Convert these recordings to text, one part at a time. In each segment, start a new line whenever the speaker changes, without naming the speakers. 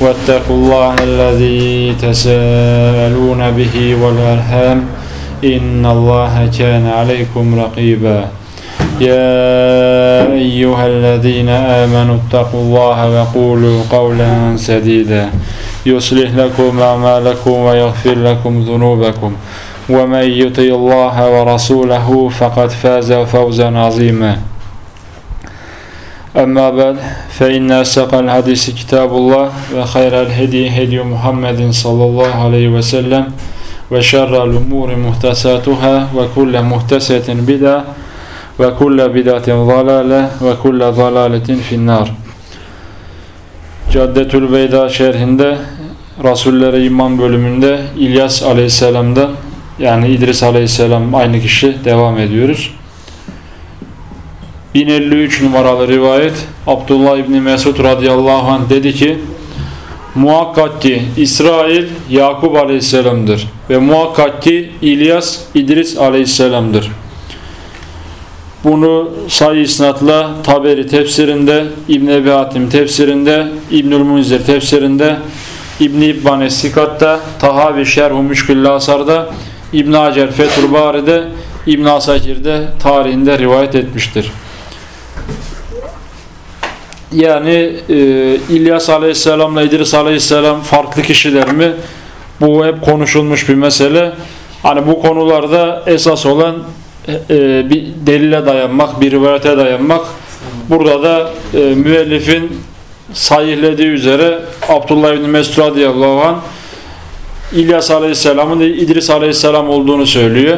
واتقوا الله الذي تساءلون به والأرحام إن الله كان عليكم رقيبا. يا أيها الذين آمنوا اتقوا الله وقولوا قولا سديدا. يصلح لكم أعمالكم ويغفر لكم ذنوبكم. ومن يطع الله ورسوله فقد فاز فوزا عظيما. أما بعد فإن أصدق الحديث كتاب الله وخير الهدي هدي محمد صلى الله عليه وسلم وشر الأمور محدثاتها وكل محدثة بدعة وكل بدعة ضلالة وكل ضلالة في النار Caddetül Beyda şerhinde Rasullere İman bölümünde İlyas Aleyhisselam'dan yani İdris Aleyhisselam aynı kişi devam ediyoruz. 1053 numaralı rivayet Abdullah İbni Mesud radıyallahu anh dedi ki muhakkak ki İsrail Yakup aleyhisselamdır ve muhakkak ki İlyas İdris aleyhisselamdır. Bunu sayı isnatla Taberi tefsirinde, İbn Ebi Hatim tefsirinde, İbnül Munzir tefsirinde, İbn İbban Estikat'ta, Tahavi Şerhu Müşküllü Asar'da, İbn Hacer Fethul Bari'de, İbn Asakir'de tarihinde rivayet etmiştir. Yani e, İlyas Aleyhisselam'la İdris Aleyhisselam farklı kişiler mi? Bu hep konuşulmuş bir mesele. Hani bu konularda esas olan e, bir delile dayanmak, bir rivayete dayanmak. Burada da e, müellifin sahihlediği üzere Abdullah İbni Mesud radıyallahu anh İlyas Aleyhisselam'ın İdris Aleyhisselam olduğunu söylüyor.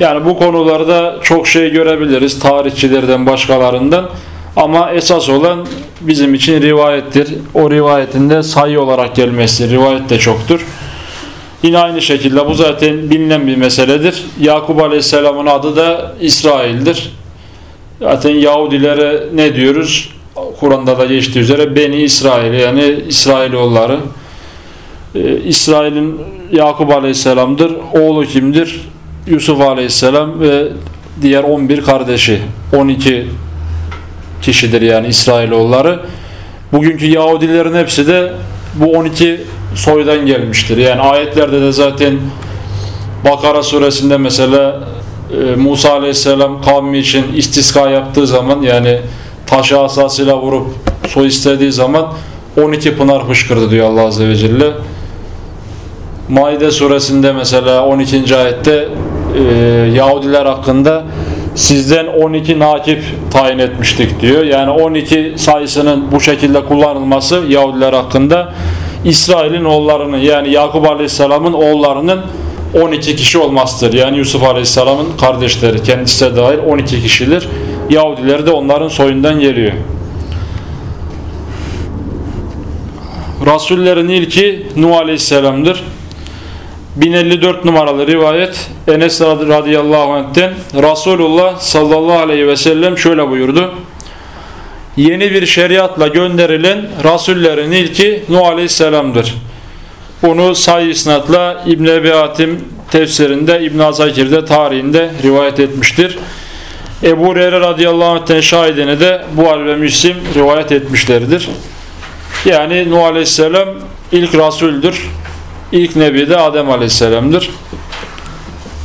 Yani bu konularda çok şey görebiliriz tarihçilerden başkalarından. Ama esas olan bizim için rivayettir. O rivayetinde sayı olarak gelmesi, rivayet de çoktur. Yine aynı şekilde bu zaten bilinen bir meseledir. Yakup Aleyhisselam'ın adı da İsrail'dir. Zaten Yahudilere ne diyoruz? Kur'an'da da geçtiği üzere Beni İsrail yani İsrailoğulları. Ee, İsrail'in Yakup Aleyhisselam'dır. Oğlu kimdir? Yusuf Aleyhisselam ve diğer 11 kardeşi. 12 kişidir yani İsrailoğulları. Bugünkü Yahudilerin hepsi de bu 12 soydan gelmiştir. Yani ayetlerde de zaten Bakara suresinde mesela e, Musa aleyhisselam kavmi için istiska yaptığı zaman yani taşı asasıyla vurup soy istediği zaman 12 pınar fışkırdı diyor Allah azze ve celle. Maide suresinde mesela 12. ayette e, Yahudiler hakkında sizden 12 nakip tayin etmiştik diyor. Yani 12 sayısının bu şekilde kullanılması Yahudiler hakkında İsrail'in oğullarının yani Yakup Aleyhisselam'ın oğullarının 12 kişi olmasıdır. Yani Yusuf Aleyhisselam'ın kardeşleri kendisi de dahil 12 kişidir. Yahudiler de onların soyundan geliyor. Rasullerin ilki Nuh Aleyhisselam'dır. 1054 numaralı rivayet Enes radıyallahu anh'ten Resulullah sallallahu aleyhi ve sellem şöyle buyurdu. Yeni bir şeriatla gönderilen Rasullerin ilki Nuh aleyhisselamdır. Bunu sayı isnatla İbn Ebi Hatim tefsirinde İbn Azakir'de tarihinde rivayet etmiştir. Ebu Hureyre radıyallahu anh'ten şahidini de bu ve Müslim rivayet etmişlerdir. Yani Nuh aleyhisselam ilk Rasuldür. İlk Nebi de Adem Aleyhisselam'dır.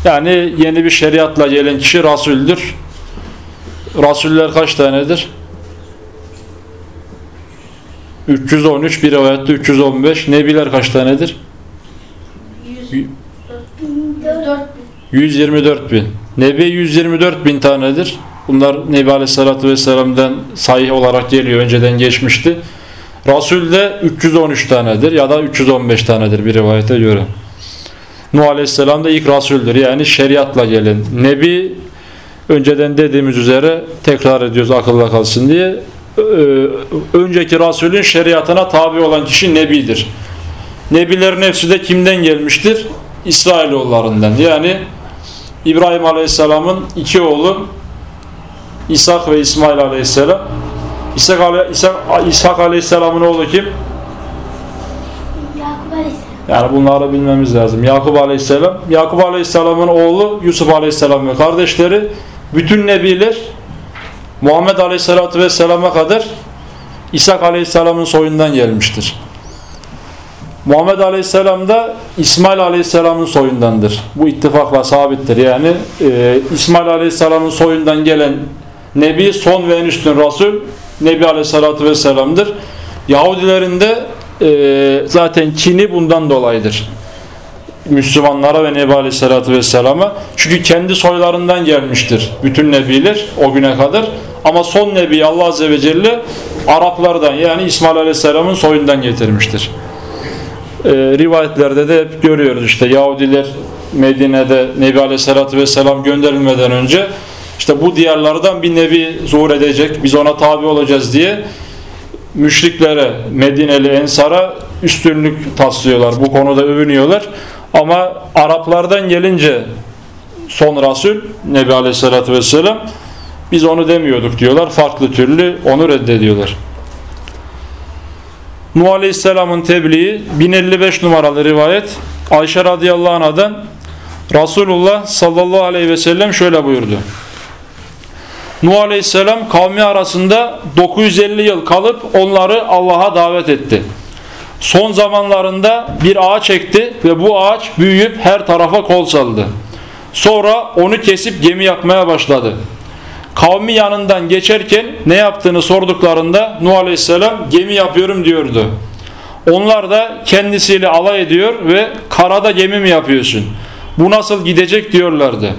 Yani yeni bir şeriatla gelen kişi Rasuldür. Rasuller kaç tanedir? 313 bir rivayette 315. Nebiler kaç tanedir? 124 bin. Nebi 124 bin tanedir. Bunlar Nebi Aleyhisselatü Vesselam'dan sahih olarak geliyor. Önceden geçmişti. Rasul de 313 tanedir ya da 315 tanedir bir rivayete göre. Nuh Aleyhisselam da ilk Rasuldür. Yani şeriatla gelen. Nebi önceden dediğimiz üzere tekrar ediyoruz akılda kalsın diye önceki Resulün şeriatına tabi olan kişi Nebidir. Nebilerin hepsi de kimden gelmiştir? İsrailoğullarından. Yani İbrahim Aleyhisselam'ın iki oğlu İshak ve İsmail Aleyhisselam. İshak, İshak, İshak Aleyhisselam'ın oğlu kim?
Yakup Aleyhisselam.
Yani bunları bilmemiz lazım. Yakup Aleyhisselam. Yakup Aleyhisselam'ın oğlu Yusuf Aleyhisselam ve kardeşleri bütün nebiler Muhammed Aleyhisselatü Vesselam'a kadar İshak Aleyhisselam'ın soyundan gelmiştir. Muhammed Aleyhisselam da İsmail Aleyhisselam'ın soyundandır. Bu ittifakla sabittir. Yani e, İsmail Aleyhisselam'ın soyundan gelen Nebi son ve en üstün Resul Nebi Aleyhisselatü Vesselam'dır. Yahudilerin de e, zaten kini bundan dolayıdır. Müslümanlara ve Nebi Aleyhisselatü Vesselam'a. Çünkü kendi soylarından gelmiştir bütün Nebiler o güne kadar. Ama son Nebi Allah Azze ve Celle Araplardan yani İsmail Aleyhisselam'ın soyundan getirmiştir. Ee, rivayetlerde de hep görüyoruz işte Yahudiler Medine'de Nebi Aleyhisselatü Vesselam gönderilmeden önce işte bu diyarlardan bir nebi zuhur edecek biz ona tabi olacağız diye müşriklere Medineli Ensar'a üstünlük taslıyorlar. Bu konuda övünüyorlar. Ama Araplardan gelince son Resul Nebi Aleyhisselatü Vesselam biz onu demiyorduk diyorlar. Farklı türlü onu reddediyorlar. Nuh Aleyhisselam'ın tebliği 1055 numaralı rivayet. Ayşe radıyallahu anh'dan Resulullah sallallahu aleyhi ve sellem şöyle buyurdu. Nuh Aleyhisselam kavmi arasında 950 yıl kalıp onları Allah'a davet etti. Son zamanlarında bir ağaç ekti ve bu ağaç büyüyüp her tarafa kol saldı. Sonra onu kesip gemi yapmaya başladı. Kavmi yanından geçerken ne yaptığını sorduklarında Nuh Aleyhisselam gemi yapıyorum diyordu. Onlar da kendisiyle alay ediyor ve karada gemi mi yapıyorsun? Bu nasıl gidecek diyorlardı.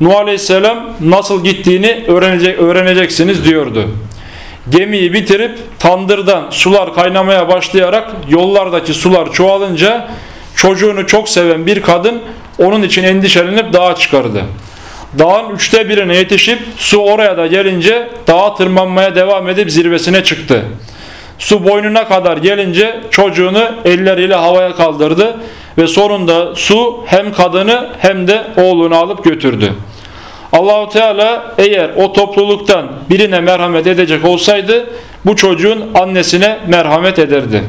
Nuh Aleyhisselam nasıl gittiğini öğrenecek, öğreneceksiniz diyordu. Gemiyi bitirip tandırdan sular kaynamaya başlayarak yollardaki sular çoğalınca çocuğunu çok seven bir kadın onun için endişelenip dağa çıkardı. Dağın üçte birine yetişip su oraya da gelince dağa tırmanmaya devam edip zirvesine çıktı. Su boynuna kadar gelince çocuğunu elleriyle havaya kaldırdı ve sonunda su hem kadını hem de oğlunu alıp götürdü. Allahu Teala eğer o topluluktan birine merhamet edecek olsaydı bu çocuğun annesine merhamet ederdi.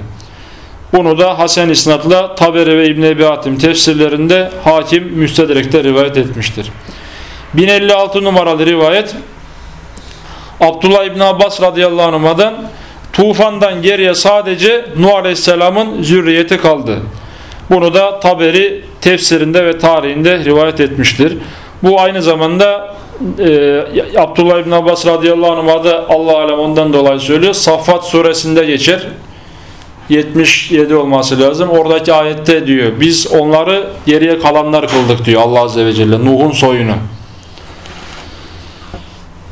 Bunu da Hasan İsnad'la Taberi ve İbn-i Ebi Hatim tefsirlerinde hakim müstedrekte rivayet etmiştir. 1056 numaralı rivayet Abdullah İbn Abbas radıyallahu anh'dan tufandan geriye sadece Nuh aleyhisselamın zürriyeti kaldı. Bunu da Taberi tefsirinde ve tarihinde rivayet etmiştir. Bu aynı zamanda e, Abdullah İbn Abbas radıyallahu anh'a da Allah alem ondan dolayı söylüyor. Saffat suresinde geçer. 77 olması lazım. Oradaki ayette diyor biz onları geriye kalanlar kıldık diyor Allah azze ve celle. Nuh'un soyunu.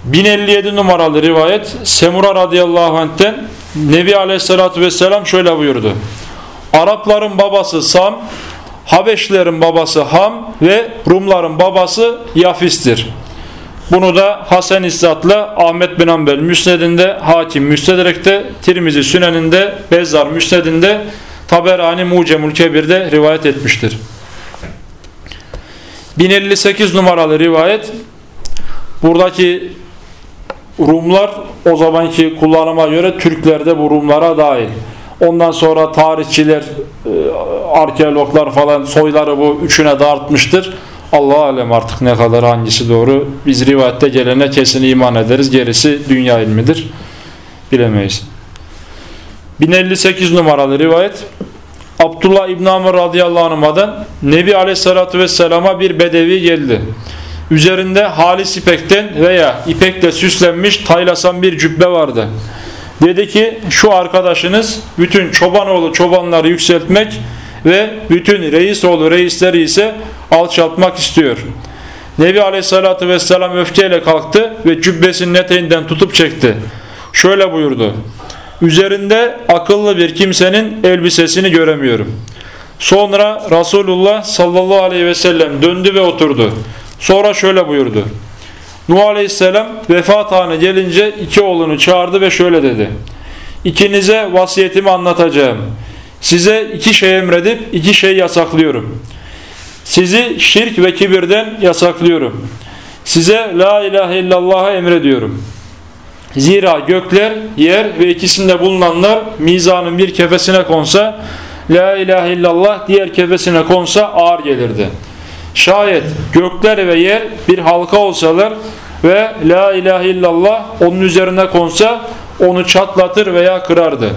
1057 numaralı rivayet Semura radıyallahu anh'ten Nebi aleyhissalatü vesselam şöyle buyurdu. Arapların babası Sam, Habeşlerin babası Ham ve Rumların babası Yafis'tir. Bunu da Hasan İzzat'la Ahmet bin Ambel Müsned'inde, Hakim Müstedrek'te, Tirmizi Sünen'inde, Bezzar Müsned'inde, Taberani Mucemül Kebir'de rivayet etmiştir. 1058 numaralı rivayet Buradaki Rumlar o zamanki kullanıma göre Türkler de bu Rumlara dahil. Ondan sonra tarihçiler, e, arkeologlar falan soyları bu üçüne dağıtmıştır. Allah alem artık ne kadar hangisi doğru. Biz rivayette gelene kesin iman ederiz. Gerisi dünya ilmidir. Bilemeyiz. 1058 numaralı rivayet Abdullah İbn Amr radıyallahu anh'dan Nebi aleyhissalatü vesselama bir bedevi geldi. Üzerinde halis ipekten veya ipekle süslenmiş taylasan bir cübbe vardı. Dedi ki şu arkadaşınız bütün çobanoğlu çobanları yükseltmek ve bütün reisoğlu reisleri ise alçaltmak istiyor. Nebi Aleyhisselatü Vesselam öfkeyle kalktı ve cübbesinin eteğinden tutup çekti. Şöyle buyurdu. Üzerinde akıllı bir kimsenin elbisesini göremiyorum. Sonra Resulullah sallallahu aleyhi ve sellem döndü ve oturdu. Sonra şöyle buyurdu. Nuh aleyhisselam vefat anı gelince iki oğlunu çağırdı ve şöyle dedi. İkinize vasiyetimi anlatacağım. Size iki şey emredip iki şey yasaklıyorum. Sizi şirk ve kibirden yasaklıyorum. Size la ilahe illallah'a emrediyorum. Zira gökler, yer ve ikisinde bulunanlar mizanın bir kefesine konsa La ilahe illallah diğer kefesine konsa ağır gelirdi. Şayet gökler ve yer bir halka olsalar ve La ilahe illallah onun üzerine konsa onu çatlatır veya kırardı.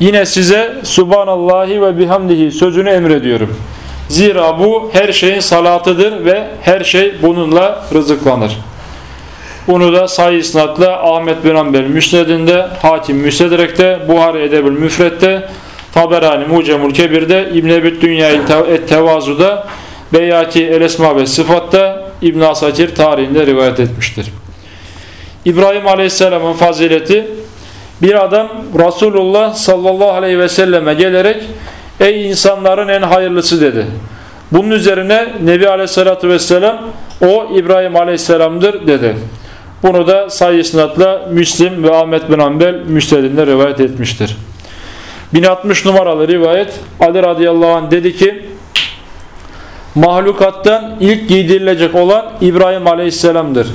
Yine size Subhanallahi ve bihamdihi sözünü emrediyorum. Zira bu her şeyin salatıdır ve her şey bununla rızıklanır. Bunu da sayı isnatla Ahmet bin Ambel Müsned'inde, Hakim Müstedrek'te, Buhari Edebül Müfret'te, Taberani Mucemul Kebir'de, İbn Ebi Dünya et Tevazu'da, Beyaki El Esma ve Sıfat'ta, İbn Asakir tarihinde rivayet etmiştir. İbrahim Aleyhisselam'ın fazileti bir adam Resulullah sallallahu aleyhi ve selleme gelerek ey insanların en hayırlısı dedi. Bunun üzerine Nebi Aleyhisselatü Vesselam o İbrahim Aleyhisselam'dır dedi. Bunu da sayı isnatla Müslim ve Ahmet bin Ambel müstedinde rivayet etmiştir. 1060 numaralı rivayet Ali radıyallahu anh dedi ki mahlukattan ilk giydirilecek olan İbrahim aleyhisselamdır.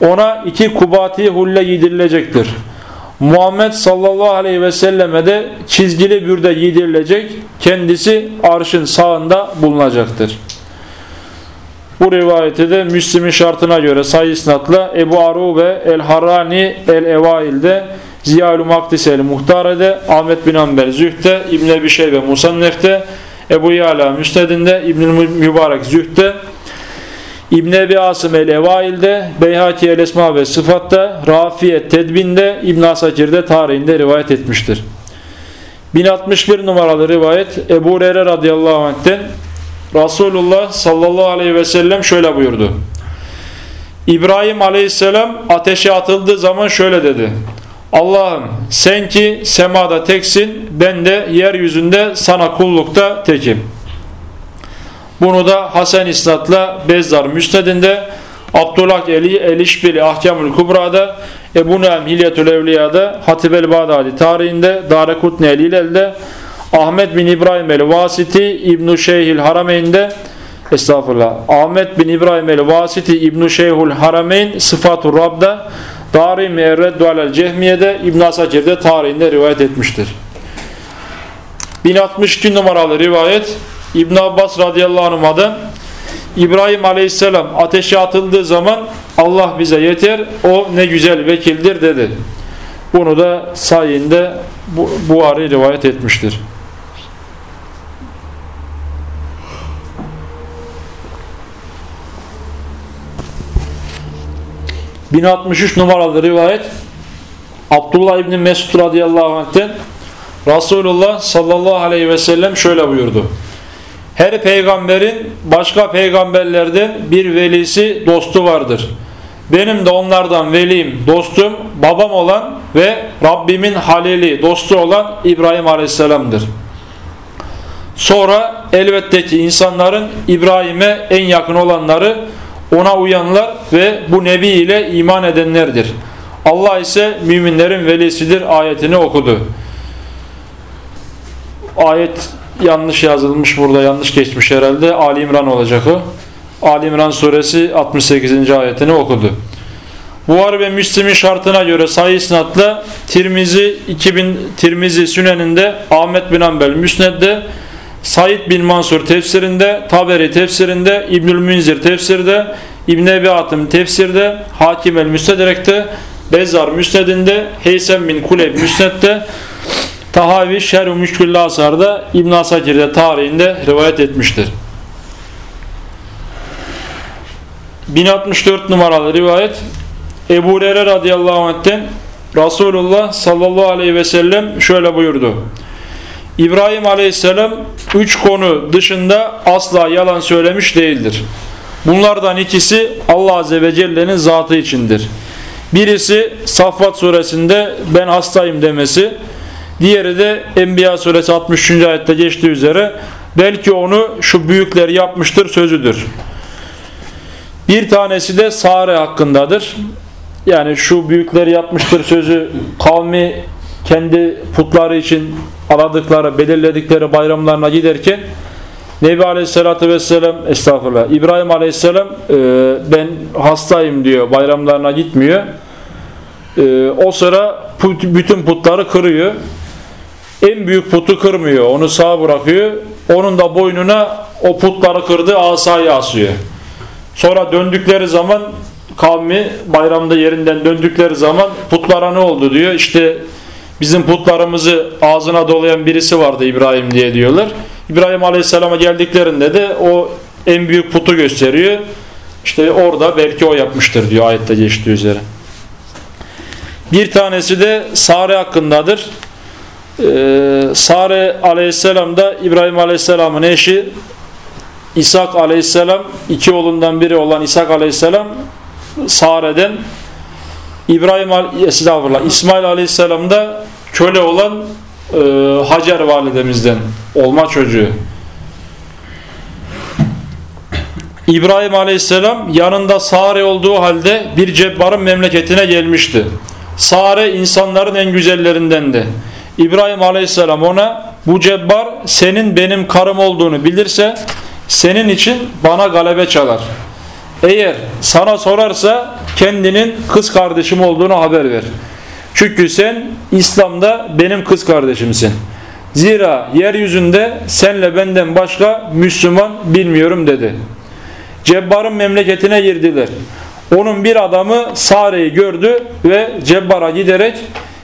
Ona iki kubati hulle giydirilecektir. Muhammed sallallahu aleyhi ve selleme de çizgili bürde giydirilecek. Kendisi arşın sağında bulunacaktır. Bu rivayeti de Müslim'in şartına göre sayı isnatla Ebu Aru ve El-Harani El-Evail'de Ziyal-ü Makdisel Muhtare'de Ahmet bin Amber Zühd'de İbn Ebi Şeybe Musannef'te Ebu Yala Müsned'inde İbn Mübarek Zühd'de İbn Ebi Asım el-Evail'de, Beyhaki el-Esma ve Sıfat'ta, Rafiyet Tedbin'de, İbn Asakir'de tarihinde rivayet etmiştir. 1061 numaralı rivayet Ebu Rere radıyallahu anh'ten Resulullah sallallahu aleyhi ve sellem şöyle buyurdu. İbrahim aleyhisselam ateşe atıldığı zaman şöyle dedi. Allah'ım sen ki semada teksin ben de yeryüzünde sana kullukta tekim. Bunu da Hasan İsnat'la Bezzar Müsned'inde Abdullah Eli Elişbili Ahkamül Kubra'da Ebu Naim Hilyetül Evliya'da Hatib el Bağdadi tarihinde Darekutni Elilel'de Ahmet bin İbrahim el-Vasiti İbn-i Şeyhil Harameyn'de Estağfurullah. Ahmet bin İbrahim el-Vasiti İbn-i Şeyhul Harameyn Sıfatur Rab'da Darim Erreddu alel Cehmiye'de İbn Asakir'de tarihinde rivayet etmiştir. 1062 numaralı rivayet İbn Abbas radıyallahu anh'dan İbrahim aleyhisselam ateşe atıldığı zaman Allah bize yeter o ne güzel vekildir dedi. Bunu da sayinde Buhari rivayet etmiştir. 1063 numaralı rivayet Abdullah İbni Mesud radıyallahu anh'ten Resulullah sallallahu aleyhi ve sellem şöyle buyurdu. Her peygamberin başka peygamberlerden bir velisi dostu vardır. Benim de onlardan velim, dostum, babam olan ve Rabbimin halili, dostu olan İbrahim Aleyhisselam'dır. Sonra elbette ki insanların İbrahim'e en yakın olanları ona uyanlar ve bu nebi ile iman edenlerdir. Allah ise müminlerin velisidir ayetini okudu. Ayet yanlış yazılmış burada yanlış geçmiş herhalde. Ali İmran olacak o. Ali İmran suresi 68. ayetini okudu. Buhar ve Müslim'in şartına göre sayı isnatla Tirmizi 2000 Tirmizi Sünen'inde Ahmet bin Ambel Müsned'de Said bin Mansur tefsirinde, Taberi tefsirinde, İbnül Münzir tefsirde, İbn Ebi Atım tefsirde, Hakim el Müstedrek'te, Bezzar Müsned'inde, Heysem bin Kuleyb Müsned'de, Tahavi Şerh-ü Müşküllü Asar'da, İbn Asakir'de tarihinde rivayet etmiştir. 1064 numaralı rivayet Ebu Hureyre radıyallahu anh'ten Resulullah sallallahu aleyhi ve sellem şöyle buyurdu. İbrahim aleyhisselam üç konu dışında asla yalan söylemiş değildir. Bunlardan ikisi Allah Azze ve Celle'nin zatı içindir. Birisi Saffat suresinde ben hastayım demesi. Diğeri de Enbiya suresi 63. ayette geçtiği üzere belki onu şu büyükler yapmıştır sözüdür. Bir tanesi de Sare hakkındadır. Yani şu büyükler yapmıştır sözü kavmi kendi putları için aradıkları, belirledikleri bayramlarına giderken Nebi Aleyhisselatü Vesselam estağfurullah İbrahim Aleyhisselam e, ben hastayım diyor bayramlarına gitmiyor. E, o sıra put, bütün putları kırıyor. En büyük putu kırmıyor. Onu sağ bırakıyor. Onun da boynuna o putları kırdığı asayı asıyor. Sonra döndükleri zaman kavmi bayramda yerinden döndükleri zaman putlara ne oldu diyor. İşte bizim putlarımızı ağzına dolayan birisi vardı İbrahim diye diyorlar. İbrahim Aleyhisselam'a geldiklerinde de o en büyük putu gösteriyor. İşte orada belki o yapmıştır diyor ayette geçtiği üzere. Bir tanesi de Sare hakkındadır. Ee, Sare Aleyhisselam da İbrahim Aleyhisselam'ın eşi İshak Aleyhisselam iki oğlundan biri olan İshak Aleyhisselam Sare'den İbrahim estağfurullah İsmail Aleyhisselam da köle olan e, Hacer validemizden olma çocuğu. İbrahim Aleyhisselam yanında Sare olduğu halde bir cebbarın memleketine gelmişti. Sare insanların en güzellerindendi. İbrahim Aleyhisselam ona bu cebbar senin benim karım olduğunu bilirse senin için bana galebe çalar. Eğer sana sorarsa kendinin kız kardeşim olduğunu haber ver. Çünkü sen İslam'da benim kız kardeşimsin. Zira yeryüzünde senle benden başka Müslüman bilmiyorum dedi. Cebbar'ın memleketine girdiler. Onun bir adamı Sare'yi gördü ve Cebbar'a giderek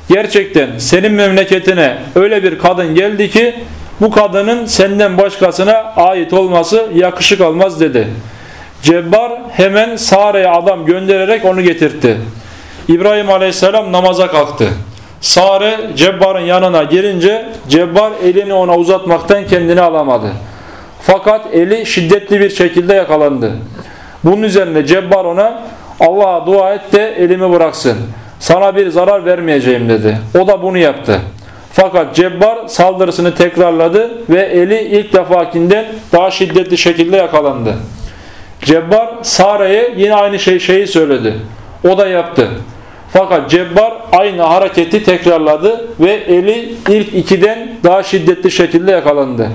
gerçekten senin memleketine öyle bir kadın geldi ki bu kadının senden başkasına ait olması yakışık almaz dedi. Cebbar hemen Sare'ye adam göndererek onu getirtti. İbrahim Aleyhisselam namaza kalktı. Sare Cebbar'ın yanına girince Cebbar elini ona uzatmaktan kendini alamadı. Fakat eli şiddetli bir şekilde yakalandı. Bunun üzerine Cebbar ona Allah'a dua et de elimi bıraksın. Sana bir zarar vermeyeceğim dedi. O da bunu yaptı. Fakat Cebbar saldırısını tekrarladı ve eli ilk defakinden daha şiddetli şekilde yakalandı. Cebbar Sare'ye yine aynı şey, şeyi söyledi. O da yaptı. Fakat Cebbar aynı hareketi tekrarladı ve eli ilk ikiden daha şiddetli şekilde yakalandı.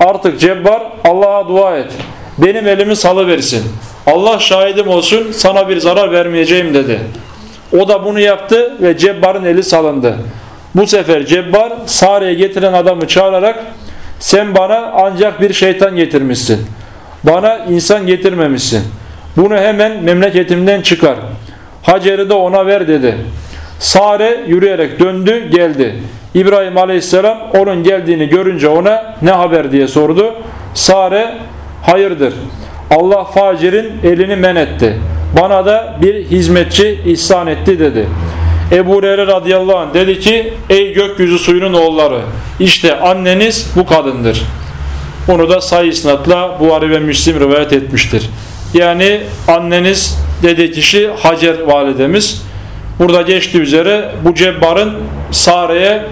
Artık Cebbar Allah'a dua et. Benim elimi salıversin. Allah şahidim olsun sana bir zarar vermeyeceğim dedi. O da bunu yaptı ve Cebbar'ın eli salındı. Bu sefer Cebbar Sare'ye getiren adamı çağırarak sen bana ancak bir şeytan getirmişsin. Bana insan getirmemişsin. Bunu hemen memleketimden çıkar. Hacer'i de ona ver dedi. Sare yürüyerek döndü geldi. İbrahim aleyhisselam onun geldiğini görünce ona ne haber diye sordu. Sare hayırdır. Allah facirin elini men etti. Bana da bir hizmetçi ihsan etti dedi. Ebu Hureyre radıyallahu anh dedi ki ey gökyüzü suyunun oğulları işte anneniz bu kadındır. Bunu da sayı isnatla Buhari ve Müslim rivayet etmiştir. Yani anneniz dediği kişi Hacer validemiz. Burada geçtiği üzere bu Cebbar'ın Sare'ye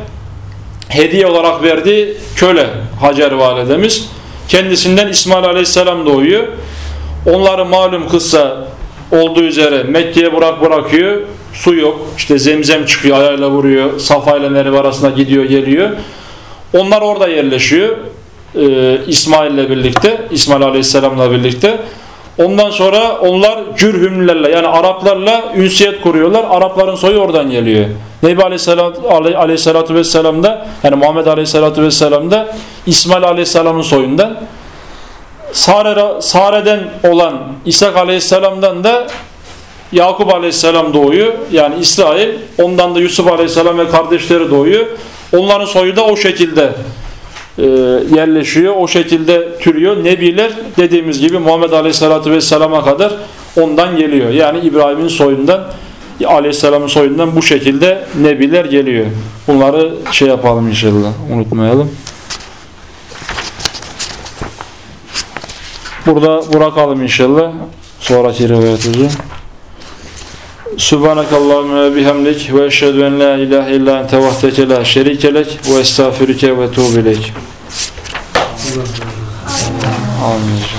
hediye olarak verdiği köle Hacer validemiz. Kendisinden İsmail aleyhisselam doğuyor. Onları malum kıssa olduğu üzere Mekke'ye bırak bırakıyor. Su yok. İşte zemzem çıkıyor ayağıyla vuruyor. Safa ile Merve arasında gidiyor geliyor. Onlar orada yerleşiyor. Ee, İsmail ile birlikte. İsmail aleyhisselamla birlikte. Ondan sonra onlar cürhümlerle yani Araplarla ünsiyet kuruyorlar. Arapların soyu oradan geliyor. Nebi Aleyhisselatü, Aleyhisselatü Vesselam da yani Muhammed Aleyhisselatü Vesselam da İsmail Aleyhisselam'ın soyundan. Sare, Sare'den olan İshak Aleyhisselam'dan da Yakup Aleyhisselam doğuyor. Yani İsrail. Ondan da Yusuf Aleyhisselam ve kardeşleri doğuyor. Onların soyu da o şekilde yerleşiyor. O şekilde türüyor. Nebiler dediğimiz gibi Muhammed Aleyhisselatü Vesselam'a kadar ondan geliyor. Yani İbrahim'in soyundan Aleyhisselam'ın soyundan bu şekilde Nebiler geliyor. Bunları şey yapalım inşallah. Unutmayalım. burada bırakalım inşallah. Sonraki rivayet. Subhanakallahümme ve bihamdik ve eşhedü en la ilahe illa ente vahdeke la şerike lek ve estağfiruke ve tuğbu ileyk. Amin.